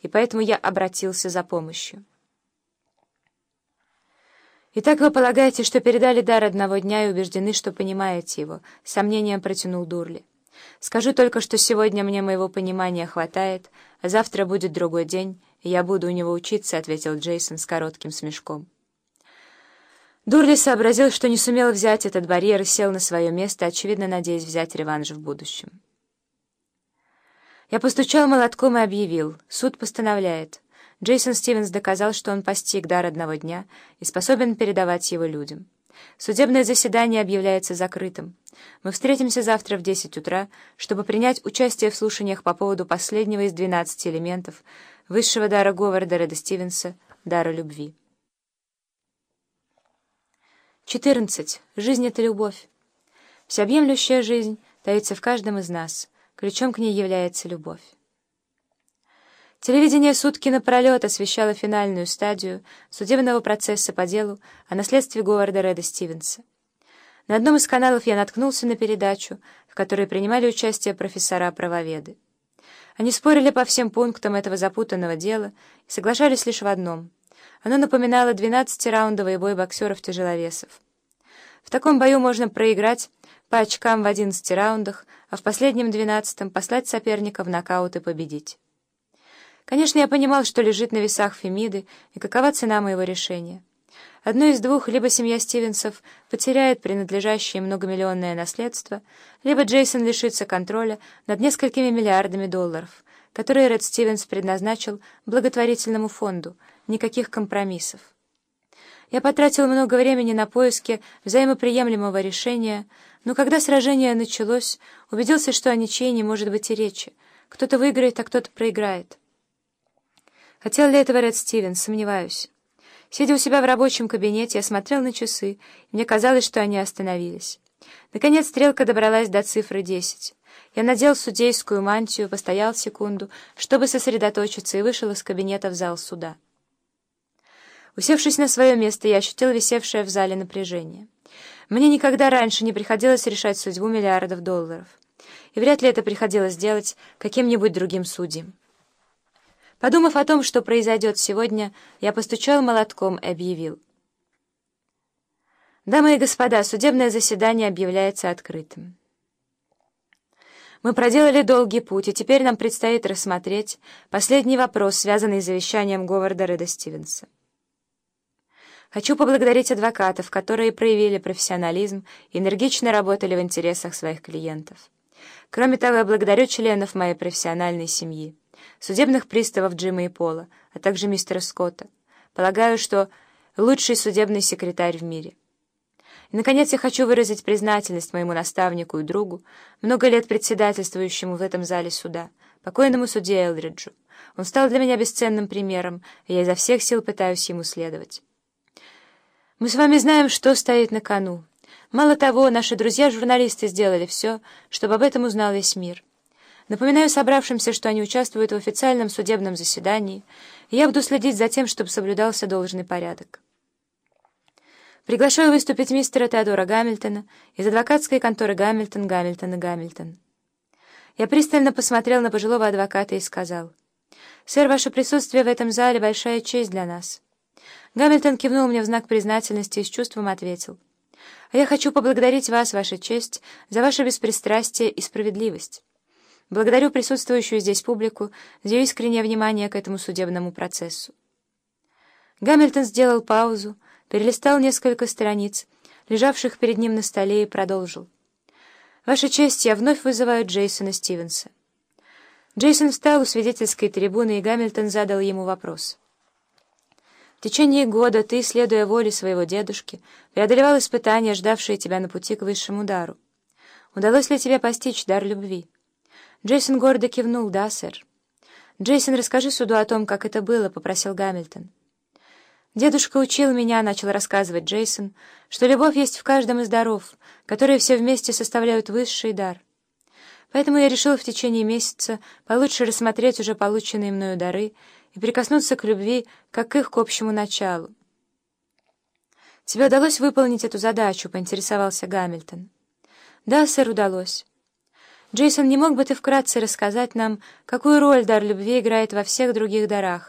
и поэтому я обратился за помощью. «Итак вы полагаете, что передали дар одного дня и убеждены, что понимаете его?» — сомнением протянул Дурли. «Скажу только, что сегодня мне моего понимания хватает, а завтра будет другой день, и я буду у него учиться», — ответил Джейсон с коротким смешком. Дурли сообразил, что не сумел взять этот барьер и сел на свое место, очевидно, надеясь взять реванш в будущем. Я постучал молотком и объявил. Суд постановляет. Джейсон Стивенс доказал, что он постиг дар одного дня и способен передавать его людям. Судебное заседание объявляется закрытым. Мы встретимся завтра в 10 утра, чтобы принять участие в слушаниях по поводу последнего из 12 элементов высшего дара Говарда Реда Стивенса — дара любви. 14. Жизнь — это любовь. Всеобъемлющая жизнь таится в каждом из нас. Ключом к ней является любовь. Телевидение сутки напролет освещало финальную стадию судебного процесса по делу о наследстве Говарда Реда Стивенса. На одном из каналов я наткнулся на передачу, в которой принимали участие профессора-правоведы. Они спорили по всем пунктам этого запутанного дела и соглашались лишь в одном. Оно напоминало 12-раундовый бой боксеров-тяжеловесов. В таком бою можно проиграть по очкам в 11 раундах, а в последнем 12-м послать соперника в нокаут и победить. Конечно, я понимал, что лежит на весах Фемиды и какова цена моего решения. Одно из двух, либо семья Стивенсов потеряет принадлежащее многомиллионное наследство, либо Джейсон лишится контроля над несколькими миллиардами долларов, которые Ред Стивенс предназначил благотворительному фонду, никаких компромиссов. Я потратил много времени на поиски взаимоприемлемого решения, но когда сражение началось, убедился, что о ничьей не может быть и речи. Кто-то выиграет, а кто-то проиграет. Хотел ли этого Ред Стивенс, сомневаюсь. Сидя у себя в рабочем кабинете, я смотрел на часы, и мне казалось, что они остановились. Наконец стрелка добралась до цифры десять. Я надел судейскую мантию, постоял секунду, чтобы сосредоточиться, и вышел из кабинета в зал суда. Усевшись на свое место, я ощутил висевшее в зале напряжение. Мне никогда раньше не приходилось решать судьбу миллиардов долларов. И вряд ли это приходилось делать каким-нибудь другим судьям. Подумав о том, что произойдет сегодня, я постучал молотком и объявил. «Дамы и господа, судебное заседание объявляется открытым. Мы проделали долгий путь, и теперь нам предстоит рассмотреть последний вопрос, связанный с завещанием Говарда Реда Стивенса. Хочу поблагодарить адвокатов, которые проявили профессионализм и энергично работали в интересах своих клиентов. Кроме того, я благодарю членов моей профессиональной семьи судебных приставов Джима и Пола, а также мистера Скотта. Полагаю, что лучший судебный секретарь в мире. И, наконец, я хочу выразить признательность моему наставнику и другу, много лет председательствующему в этом зале суда, покойному судье Элриджу. Он стал для меня бесценным примером, и я изо всех сил пытаюсь ему следовать. Мы с вами знаем, что стоит на кону. Мало того, наши друзья-журналисты сделали все, чтобы об этом узнал весь мир. Напоминаю собравшимся, что они участвуют в официальном судебном заседании, и я буду следить за тем, чтобы соблюдался должный порядок. Приглашаю выступить мистера Теодора Гамильтона из адвокатской конторы Гамильтон, Гамильтон и Гамильтон. Я пристально посмотрел на пожилого адвоката и сказал, «Сэр, ваше присутствие в этом зале — большая честь для нас». Гамильтон кивнул мне в знак признательности и с чувством ответил, «А я хочу поблагодарить вас, ваша честь, за ваше беспристрастие и справедливость». Благодарю присутствующую здесь публику за ее искреннее внимание к этому судебному процессу. Гамильтон сделал паузу, перелистал несколько страниц, лежавших перед ним на столе, и продолжил. «Ваша честь, я вновь вызываю Джейсона Стивенса». Джейсон встал у свидетельской трибуны, и Гамильтон задал ему вопрос. «В течение года ты, следуя воле своего дедушки, преодолевал испытания, ждавшие тебя на пути к высшему дару. Удалось ли тебе постичь дар любви?» Джейсон гордо кивнул. «Да, сэр». «Джейсон, расскажи суду о том, как это было», — попросил Гамильтон. «Дедушка учил меня», — начал рассказывать Джейсон, «что любовь есть в каждом из даров, которые все вместе составляют высший дар. Поэтому я решил в течение месяца получше рассмотреть уже полученные мною дары и прикоснуться к любви, как их к общему началу. «Тебе удалось выполнить эту задачу?» — поинтересовался Гамильтон. «Да, сэр, удалось». Джейсон, не мог бы ты вкратце рассказать нам, какую роль дар любви играет во всех других дарах,